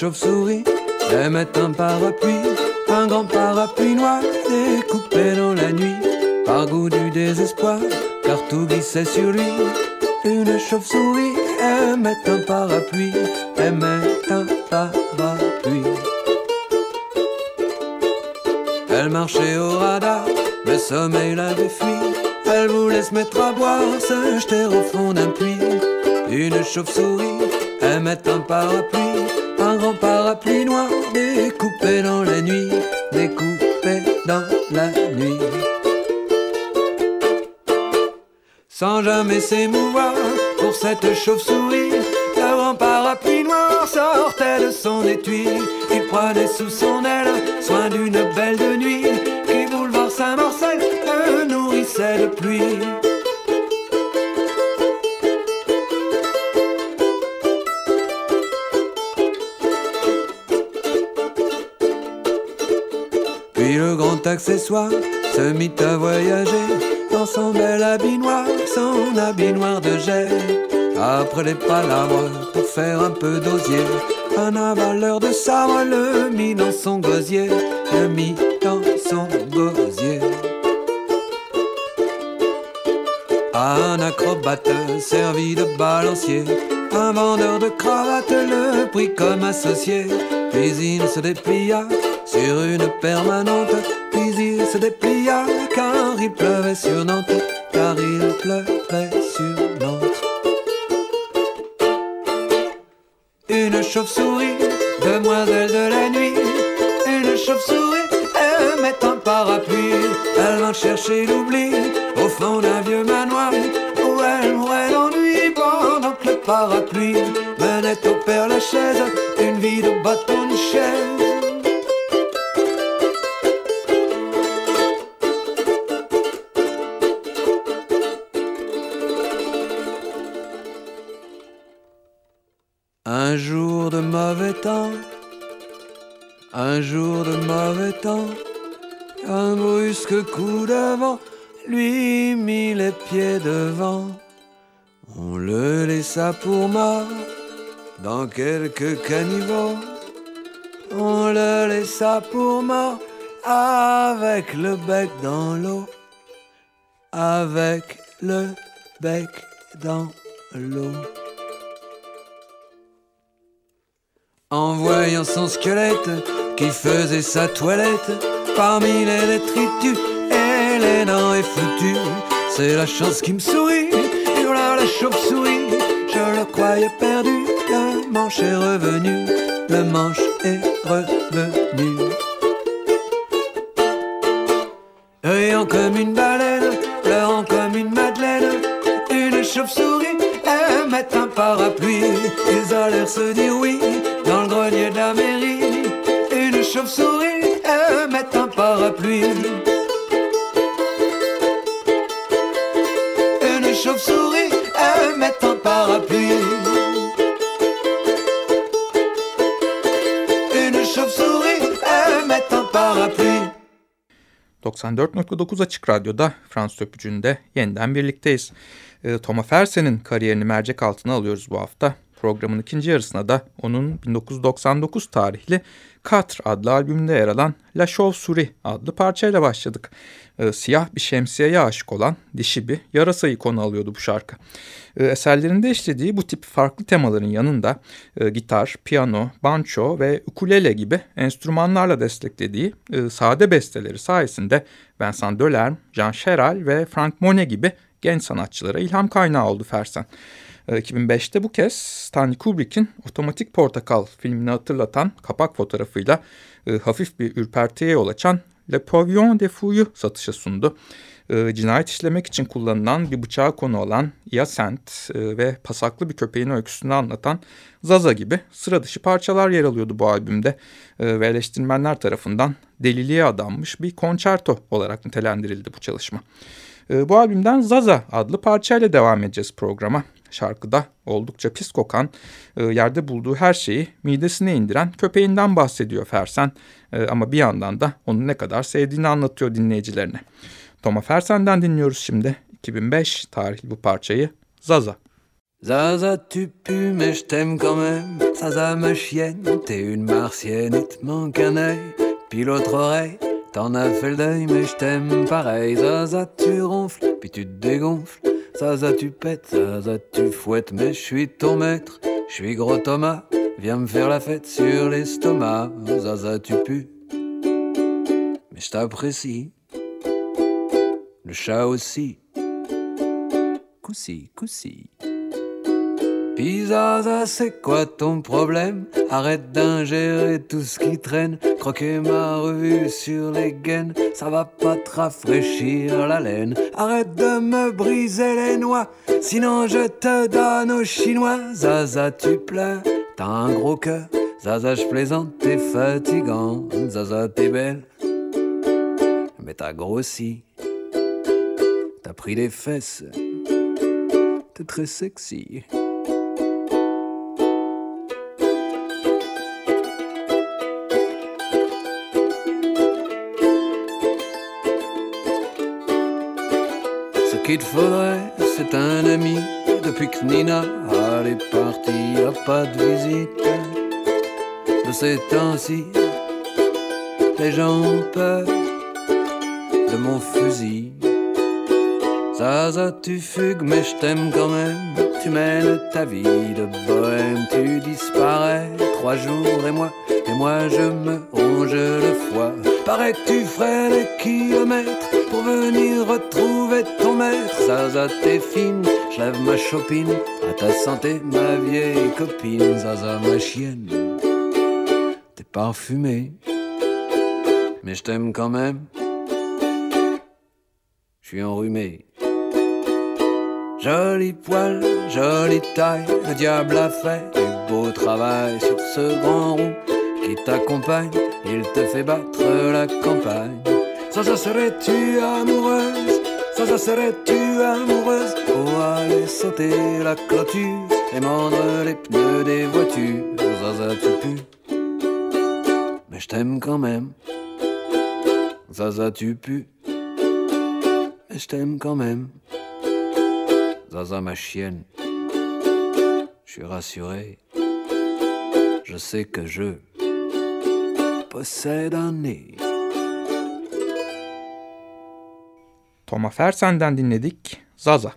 Une chauve-souris aimait un parapluie, un grand parapluie noir découpé dans la nuit, par goût du désespoir, car tout glissait sur lui. Une chauve-souris aimait un parapluie, aimait un parapluie. Elle marchait au radar, le sommeil l'avait fui. Elle voulait se mettre à boire, se jeter au fond d'un puits. Une chauve-souris aimait un parapluie, dans la nuit, découpé dans la nuit. Sans jamais s'émouvoir pour cette chauve-souris, le grand parapluie noir sortait de son étui. Il prenait sous son aile soin d'une belle accessoire se mit à voyager dans son bel habit noir, son habit noir de gel. Après les palabres pour faire un peu d'osier, un avaleur de sabre le mit dans son gosier, le mit dans son gosier. Un acrobate servi de balancier, un vendeur de cravates le prit comme associé, puis il se déplia sur une permanente, se déplia car il pleuvait sur Nantes, car il pleuvait sur Nantes. Une chauve-souris, demoiselle de la nuit, une chauve-souris, elle met un parapluie, elle va chercher l'oubli au fond d'un vieux manoir où elle mourait d'ennui pendant que le parapluie menait au père la chaise, une vie de bâton de chaise. Un jour de mauvais temps, un brusque coup de lui mit les pieds devant. On le laissa pour mort dans quelques caniveaux. On le laissa pour mort avec le bec dans l'eau. Avec le bec dans l'eau. En voyant son squelette qui faisait sa toilette parmi les détritus et les dents effoutues, c'est la chance qui me sourit. Et voilà la chauve-souris, je le croyais perdu. Le manche est revenu, le manche est revenu. Riant comme une baleine, Chauve-souris aimait un parapluie. Une chauve-souris aimait un parapluie. Une chauve-souris aimait un parapluie. 94.9 Açık Radyo'da Fransız Öpücü'nde yeniden birlikteyiz. E, Thomas Fersen'in kariyerini mercek altına alıyoruz bu hafta. Programın ikinci yarısına da onun 1999 tarihli Quatre adlı albümünde yer alan La Chauve-souris adlı parçayla başladık. E, siyah bir şemsiyeye aşık olan dişi bir yarasayı konu alıyordu bu şarkı. E, eserlerinde işlediği bu tip farklı temaların yanında e, gitar, piyano, banjo ve ukulele gibi enstrümanlarla desteklediği e, sade besteleri sayesinde Vincent Delerme, Jean Cheral ve Frank Monet gibi genç sanatçılara ilham kaynağı oldu Fersen. 2005'te bu kez Stanley Kubrick'in Otomatik Portakal filmini hatırlatan kapak fotoğrafıyla e, hafif bir ürpertiye yol açan Le Pavillon de Fou'yu satışa sundu. E, cinayet işlemek için kullanılan bir bıçağı konu olan Yasent e, ve pasaklı bir köpeğin öyküsünü anlatan Zaza gibi sıra dışı parçalar yer alıyordu bu albümde e, ve eleştirmenler tarafından deliliğe adanmış bir konçerto olarak nitelendirildi bu çalışma. Bu albümden Zaza adlı parçayla devam edeceğiz programa. Şarkıda oldukça pis kokan, e, yerde bulduğu her şeyi midesine indiren köpeğinden bahsediyor Fersen. E, ama bir yandan da onu ne kadar sevdiğini anlatıyor dinleyicilerine. Thomas Fersen'den dinliyoruz şimdi. 2005 tarihli bu parçayı Zaza. Zaza, tu pues, mais je t'aime quand même. Zaza, ma chienne, t'es une martienne, il te manque un œil, puis l'autre oreille. T'en as fait le deuil, mais je t'aime pareil. Zaza, tu ronfles, puis tu te dégonfles. Zaza, tu pètes, Zaza, tu fouettes, mais je suis ton maître. Je suis gros Thomas, viens me faire la fête sur l'estomac. Zaza, tu pues, mais je t'apprécie. Le chat aussi. Coussi, coussi. Zaza, c'est quoi ton problème? Arrête d'ingérer tout ce qui traîne. Croquer ma revue sur les gaines, ça va pas te rafraîchir la laine. Arrête de me briser les noix, sinon je te donne aux Chinois. Zaza, tu pleures, t'as un gros cœur. Zaza, je plaisante, t'es fatigant. Zaza, t'es belle, mais t'as grossi. T'as pris des fesses, t'es très sexy. C'est un ami. Depuis que Nina est partie, a pas de visite. De ces temps-ci, les gens ont peur de mon fusil. Zaza, tu fugues, mais je t'aime quand même. Tu mènes ta vie de bohème, tu disparais trois jours et moi, et moi je me ronge le foie. Pareil, tu ferais des kilomètres pour venir retrouver ton maître. Zaza, t'es fine, je lève ma chopine. À ta santé, ma vieille copine. Zaza, ma chienne, t'es parfumée. Mais je t'aime quand même. Je suis enrhumé. Joli poil, jolie taille, le diable a fait du beau travail sur ce grand rond qui t'accompagne. Il te fait battre la campagne. Ça serait-tu amoureuse? Ça serait-tu amoureuse? Pour aller sauter la clôture et mordre les pneus des voitures. Ça tu pues Mais je t'aime quand même. Ça tu pues Mais je t'aime quand même. Zaza ma chienne. Je suis rassuré. Je sais que je possède un nez Toma Fersen'den dinledik Zaza.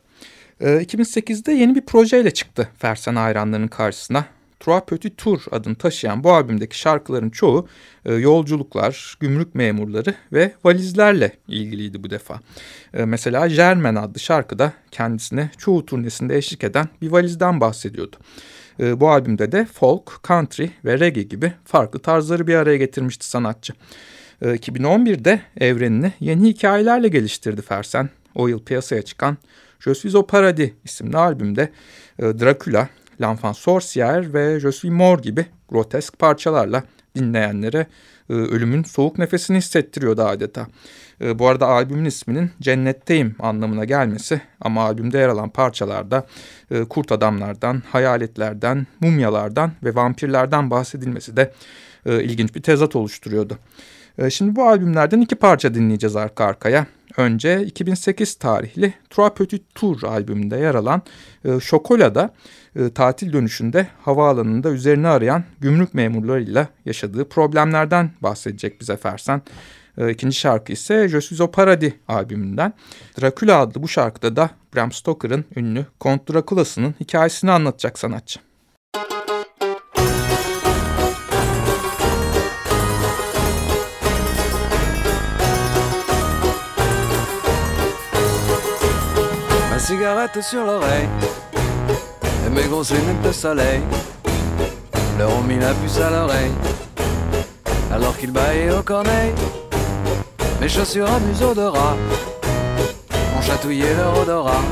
E, ee, 2008'de yeni bir projeyle çıktı Fersen hayranlarının karşısına. Trois Petit Tour adını taşıyan bu albümdeki şarkıların çoğu e, yolculuklar, gümrük memurları ve valizlerle ilgiliydi bu defa. E, mesela Germen adlı şarkıda kendisine çoğu turnesinde eşlik eden bir valizden bahsediyordu. E, bu albümde de folk, country ve reggae gibi farklı tarzları bir araya getirmişti sanatçı. 2011'de ee, evrenini yeni hikayelerle geliştirdi Fersen. O yıl piyasaya çıkan Je suis au paradis isimli albümde e, Dracula, L'Enfant Sorcière ve Je suis mort gibi grotesk parçalarla dinleyenlere e, ölümün soğuk nefesini hissettiriyordu adeta. E, bu arada albümün isminin cennetteyim anlamına gelmesi ama albümde yer alan parçalarda kurt adamlardan, hayaletlerden, mumyalardan ve vampirlerden bahsedilmesi de ilginç bir tezat oluşturuyordu. Ee, şimdi bu albümlerden iki parça dinleyeceğiz arka arkaya. Önce 2008 tarihli Trois Tour albümünde yer alan e, Şokola'da e, tatil dönüşünde havaalanında üzerini arayan gümrük memurlarıyla yaşadığı problemlerden bahsedecek bize Fersen. E, ikinci şarkı ise Je suis albümünden. Dracula adlı bu şarkıda da Bram Stoker'ın ünlü Kont Dracula'sının hikayesini anlatacak sanatçı. Cigarette sur l'oreille et mes grosses lunettes de soleil leur ont mis la puce à l'oreille alors qu'ils baillaient au corneille. Mes chaussures à museau de rat ont chatouillé leur odorat.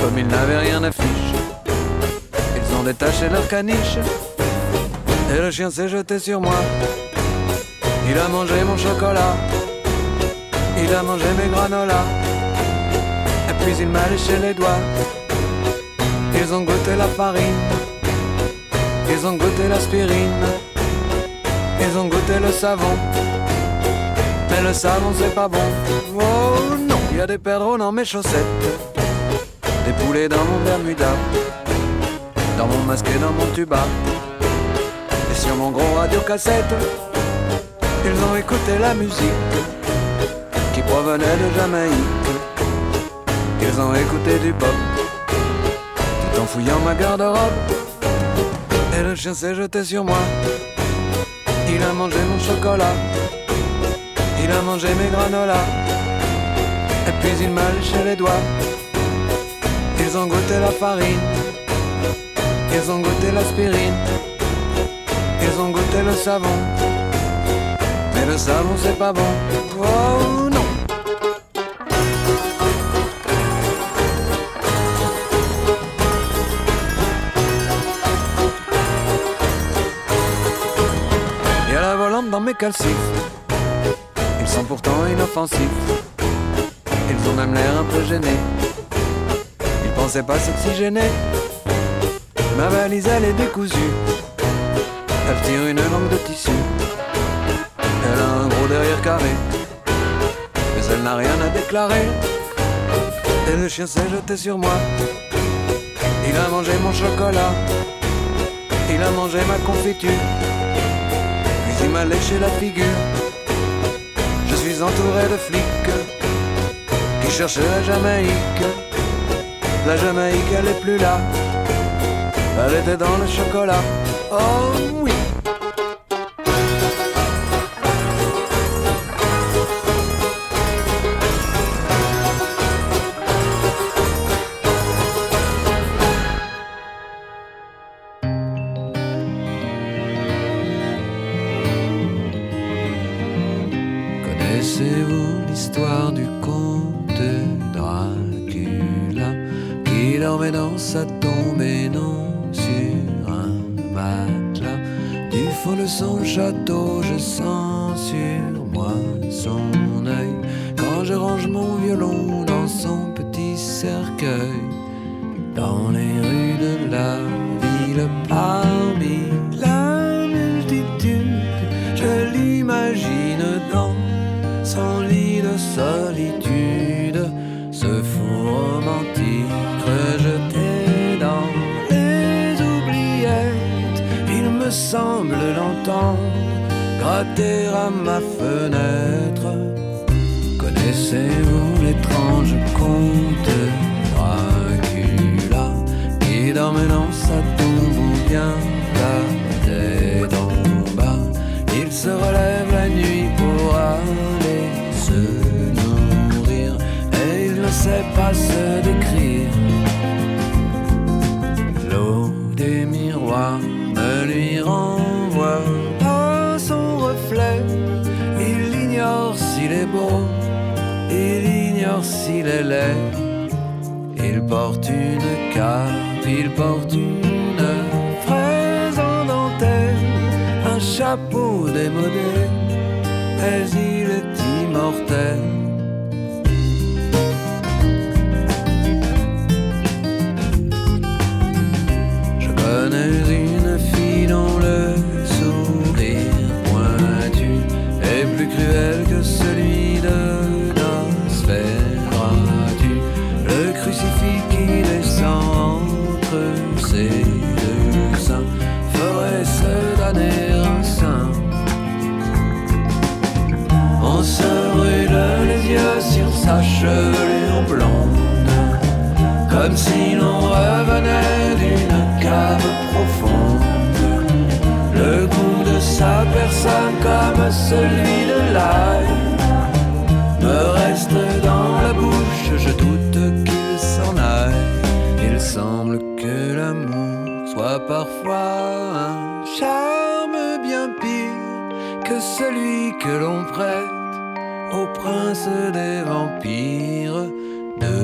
Comme ils n'avaient rien à ils ont détaché leur caniche. Et le chien s'est jeté sur moi. Il a mangé mon chocolat. Il a mangé mes granolas puis il m'a léché les doigts. Ils ont goûté la farine, ils ont goûté l'aspirine, ils ont goûté le savon. Mais le savon c'est pas bon. Oh non, il y a des perdreaux dans mes chaussettes, des poulet dans mon Bermuda, dans mon masque et dans mon tuba, et sur mon gros radio cassette, ils ont écouté la musique qui provenait de Jamaïque. Ils ont écouté du pop, tout en fouillant ma garde-robe. Et le chien s'est jeté sur moi. Il a mangé mon chocolat. Il a mangé mes granolas. Et puis il m'a léché les doigts. Ils ont goûté la farine. Ils ont goûté l'aspirine. Ils ont goûté le savon. Mais le savon c'est pas bon. Dans mes calcifs. Ils sont pourtant inoffensifs. Ils ont même l'air un peu gênés. Ils pensaient pas s'oxygéner. Ma valise elle est décousue. Elle tire une langue de tissu. Elle a un gros derrière carré. Mais elle n'a rien à déclarer. Et le chien s'est jeté sur moi. Il a mangé mon chocolat. Il a mangé ma confiture. M'a léché la figure. Je suis entouré de flics qui cherchent la Jamaïque. La Jamaïque, elle est plus là. Elle était dans le chocolat. Oh oui. Connaissez-vous l'histoire du comte Dracula qui dormait dans sa tombe et non sur un matelas. Du fond de son château, je sens sur moi son œil. Quand je range mon violon dans son petit cercueil dans les rues de la ville parmi semble l'entendre gratter à ma fenêtre. Connaissez-vous l'étrange conte Dracula qui dormait dans sa tombe ou bien la tête en bas? Il se relève la nuit pour aller se nourrir et il ne sait pas se décrire. S'il est laid. Il porte une cape, il porte une fraise en dentelle, un chapeau démodé, mais il est immortel. Chevelure blonde, comme si l'on revenait d'une cave profonde. Le goût de sa personne comme celui de l'ail me reste dans la bouche, je doute qu'il s'en aille. Il semble que l'amour soit parfois un charme bien pire que celui que l'on prête au prince des vampires. De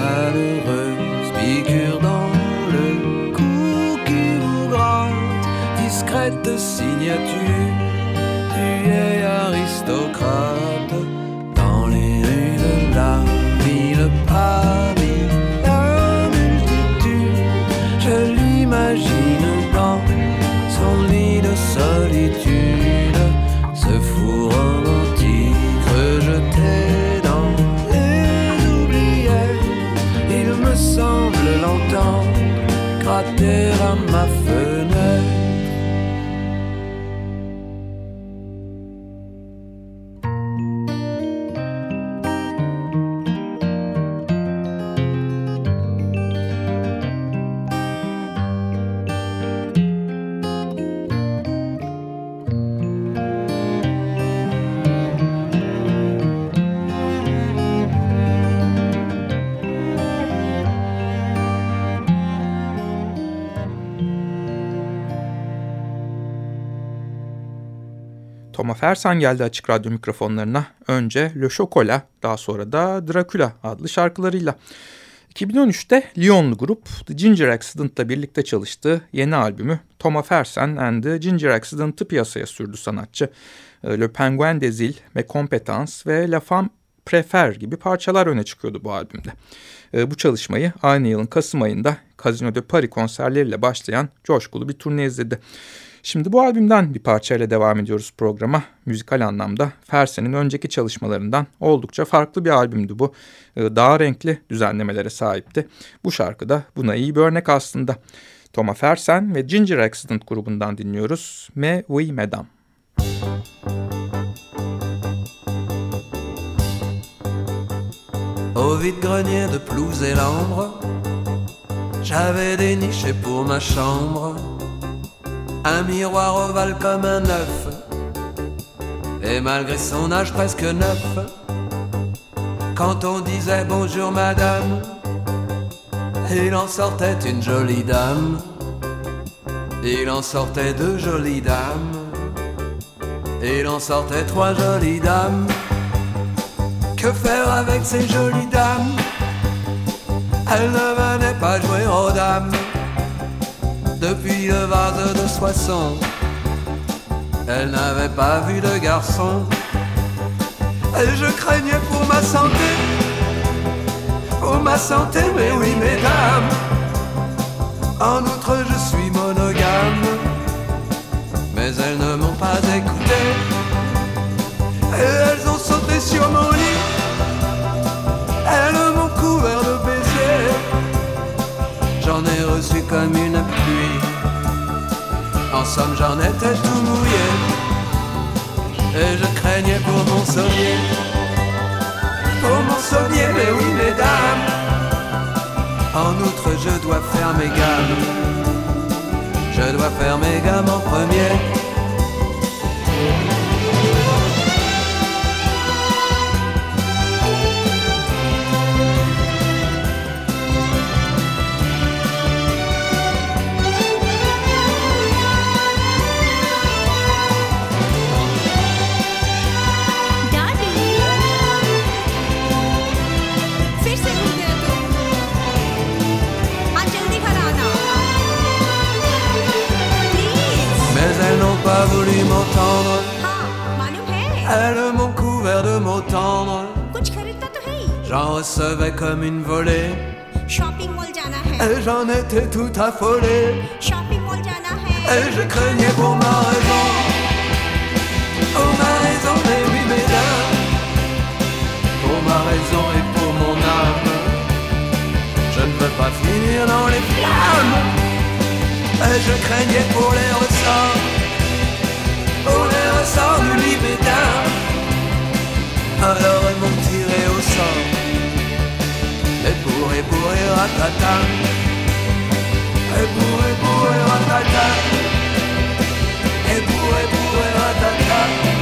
malheureuses piqûres dans le cou qui vous gratte, discrète signature du vieil aristocrate dans les rues de la ville parmi la multitude. Je l'imagine dans son lit de solitude, Toma Fersan geldi açık radyo mikrofonlarına. Önce Le Chocolat, daha sonra da Dracula adlı şarkılarıyla. 2013'te Lyonlu grup The Ginger Accident'la birlikte çalıştığı yeni albümü Thomas Fersen and the Ginger Accident'ı piyasaya sürdü sanatçı. Ee, Le Penguin des Îles, Me Competence ve La Femme Prefer gibi parçalar öne çıkıyordu bu albümde. Ee, bu çalışmayı aynı yılın Kasım ayında Casino de Paris konserleriyle başlayan coşkulu bir turne izledi. Şimdi bu albümden bir parçayla devam ediyoruz programa. Müzikal anlamda Fersen'in önceki çalışmalarından oldukça farklı bir albümdü bu. Ee, daha renkli düzenlemelere sahipti. Bu şarkı da buna iyi bir örnek aslında. Thomas Fersen ve Ginger Accident grubundan dinliyoruz. Me Oui Madame. Au vide-grenier de Plouse et l'Ambre, j'avais déniché pour ma chambre un miroir ovale comme un œuf. Et malgré son âge presque neuf, quand on disait bonjour madame, il en sortait une jolie dame. Il en sortait deux jolies dames. Il en sortait trois jolies dames. Que faire avec ces jolies dames? Elles ne venaient pas jouer aux dames depuis le vase de Soissons. Elle n'avait pas vu de garçon. Et je craignais pour ma santé, pour ma santé, mais oui, mesdames. En outre, je suis monogame, mais elles ne m'ont pas écouté. Et elles ont sauté sur mon somme, j'en étais tout mouillé. Et je craignais pour mon sommier. Pour mon sommier, mais oui, mesdames. En outre, je dois faire mes gammes. Je dois faire mes gammes en premier. j'étais tout affolé. Et je craignais pour ma raison. pour ma raison, mais oui, mesdames. Pour ma raison et pour mon âme. Je ne veux pas finir dans les flammes. Et je craignais pour les ressorts. Pour les ressorts du lit, mesdames. Alors elles m'ont tiré au sort. Et pour et pour et. Ebu ebu ebatankak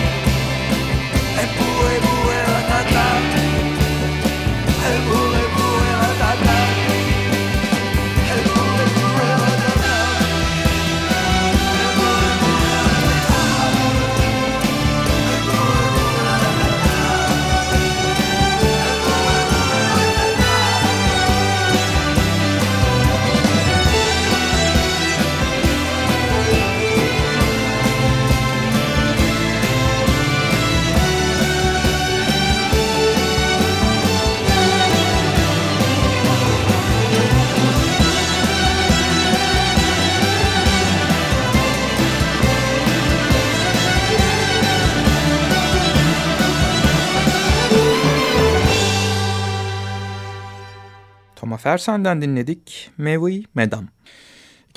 sefer dinledik Mevui Medam.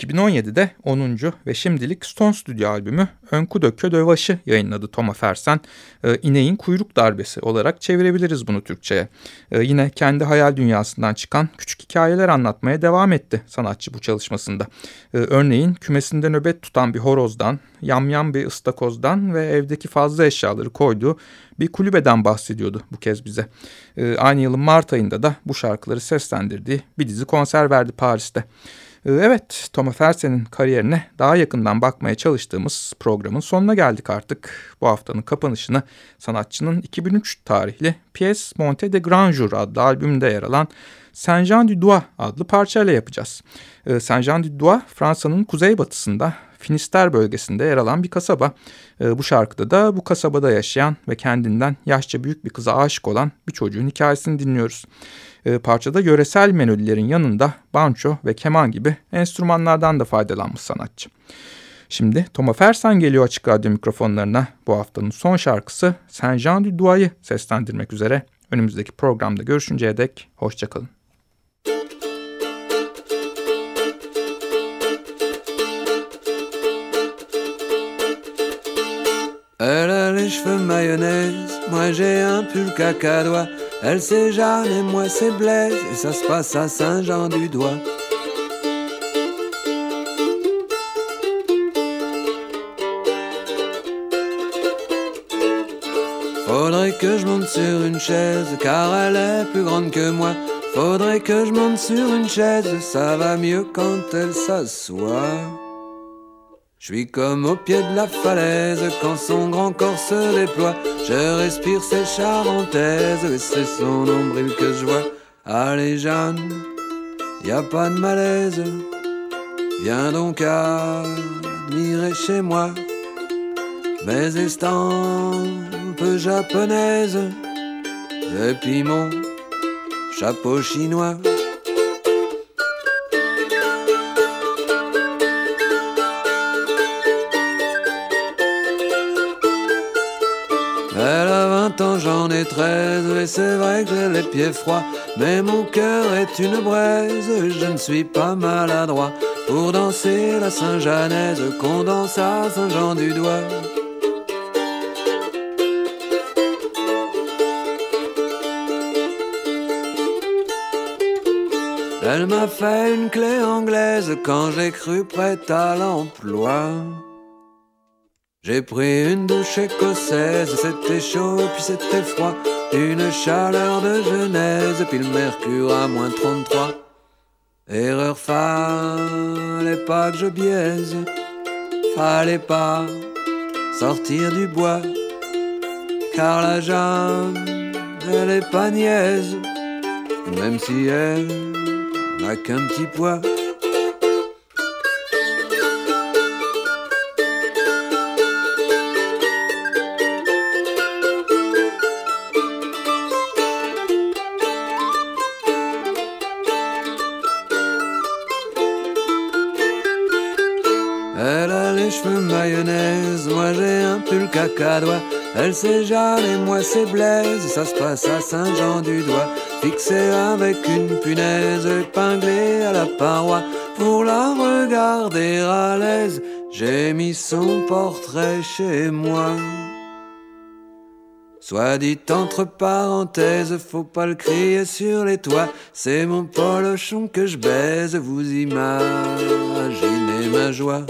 2017'de 10. ve şimdilik Stone Studio albümü Önku Dökö Dövaşı yayınladı Toma Fersen. E, İneğin kuyruk darbesi olarak çevirebiliriz bunu Türkçe'ye. E, yine kendi hayal dünyasından çıkan küçük hikayeler anlatmaya devam etti sanatçı bu çalışmasında. E, örneğin kümesinde nöbet tutan bir horozdan, yamyam bir ıstakozdan ve evdeki fazla eşyaları koyduğu bir kulübeden bahsediyordu bu kez bize. E, aynı yılın Mart ayında da bu şarkıları seslendirdiği bir dizi konser verdi Paris'te. Ee, evet, Thomas Fersen'in kariyerine daha yakından bakmaya çalıştığımız programın sonuna geldik artık. Bu haftanın kapanışını sanatçının 2003 tarihli Pièce Monte de Grandjour adlı albümünde yer alan Saint-Jean du Doigt adlı parçayla yapacağız. Ee, Saint-Jean du Doigt Fransa'nın kuzeybatısında Finister bölgesinde yer alan bir kasaba. Ee, bu şarkıda da bu kasabada yaşayan ve kendinden yaşça büyük bir kıza aşık olan bir çocuğun hikayesini dinliyoruz. E, parçada yöresel melodilerin yanında banço ve keman gibi enstrümanlardan da faydalanmış sanatçı. Şimdi Toma Fersen geliyor açık radyo mikrofonlarına. Bu haftanın son şarkısı Saint Jean du Doigt'ı seslendirmek üzere. Önümüzdeki programda görüşünceye dek hoşçakalın. Elle a les cheveux mayonnaise, moi j'ai un pull cacadois. Elle c'est Jeanne et moi c'est Blaise et ça se passe à Saint-Jean-du-Doigt. Faudrait que je monte sur une chaise car elle est plus grande que moi. Faudrait que je monte sur une chaise, ça va mieux quand elle s'assoit. Je suis comme au pied de la falaise quand son grand corps se déploie. Je respire ses charentaises et c'est son nombril que je vois. Allez Jeanne, y a pas de malaise. Viens donc admirer chez moi mes estampes japonaises et puis mon chapeau chinois. J'en ai treize, et c'est vrai que j'ai les pieds froids, mais mon cœur est une braise, je ne suis pas maladroit pour danser la Saint-Janaise qu'on danse à Saint-Jean-du-Doigt. Elle m'a fait une clé anglaise quand j'ai cru prête à l'emploi. J'ai pris une douche écossaise, c'était chaud puis c'était froid. Une chaleur de Genèse, puis le mercure à moins 33. Erreur, fallait pas que je biaise, fallait pas sortir du bois. Car la jambe, elle est pas niaise, même si elle n'a qu'un petit poids. Elle c'est Jeanne et moi c'est Blaise, ça se passe à Saint-Jean-du-Doigt, fixé avec une punaise épinglée à la paroi. Pour la regarder à l'aise, j'ai mis son portrait chez moi. Soit dit entre parenthèses, faut pas le crier sur les toits. C'est mon polochon que je baise, vous imaginez ma joie.